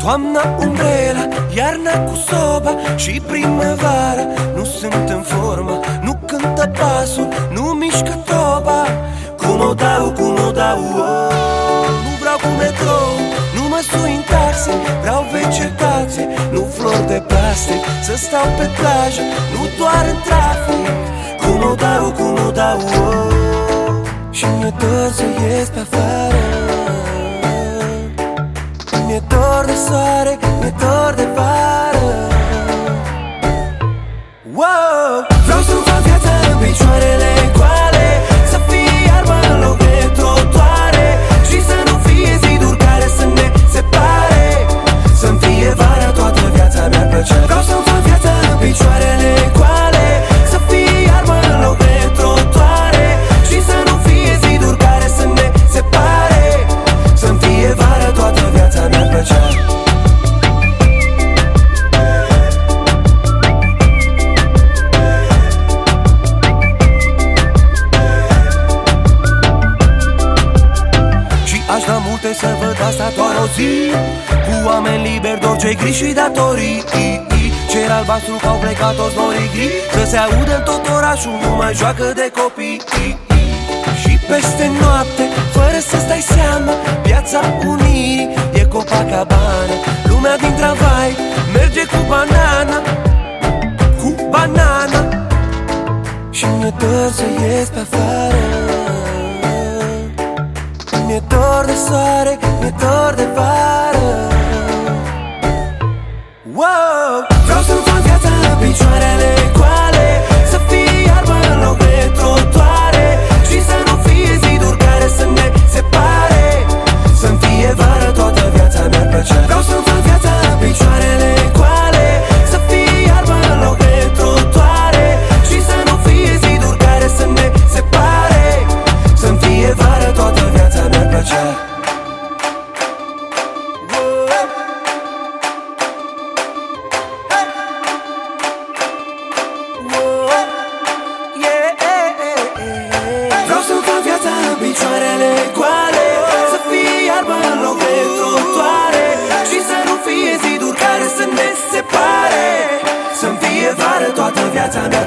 Toamna umbrela, iarna cu soba Și primăvara. Nu sunt în formă, nu cântă pasul Nu mișcă toba. Cum o dau, cum o dau oh, Nu vreau cu metrou Nu mă sui în taxe Vreau vegetație Nu flori de plastic. Să stau pe plajă Nu doar în trafic. Cum o dau, cum o dau oh, Și mi-e dor să ies pe afară. Mi-e dor de asta doar o zi. Cu oameni liberi, orice gri și datorii. Cer albastru că au plecat toți norii gri. Să se audă în tot orașul, nu mai joacă de copii. Și peste noapte, fără să stai seama Piața Unirii e Copacabana Lumea din tramvai merge cu banana Cu banana. Și mi-e dor să ies pe afară Vânător de vară. Wow! Vreau să-mi fac viața în picioarele goale Să fie iarbă în loc de trotoare Și să nu fie ziduri care să ne separe. Să-mi fie vară toată viața mi-ar plăcea Vreau să-mi fac viața în picioarele goale Să fie iarbă în loc de trotoare să nu fie ziduri care să ne separe. Să fie vară toată viața mi-ar ecoare Să fie iarbă în loc de trotuare Și să nu fie ziduri care să ne separe. Să-mi fie vară toată viața mea.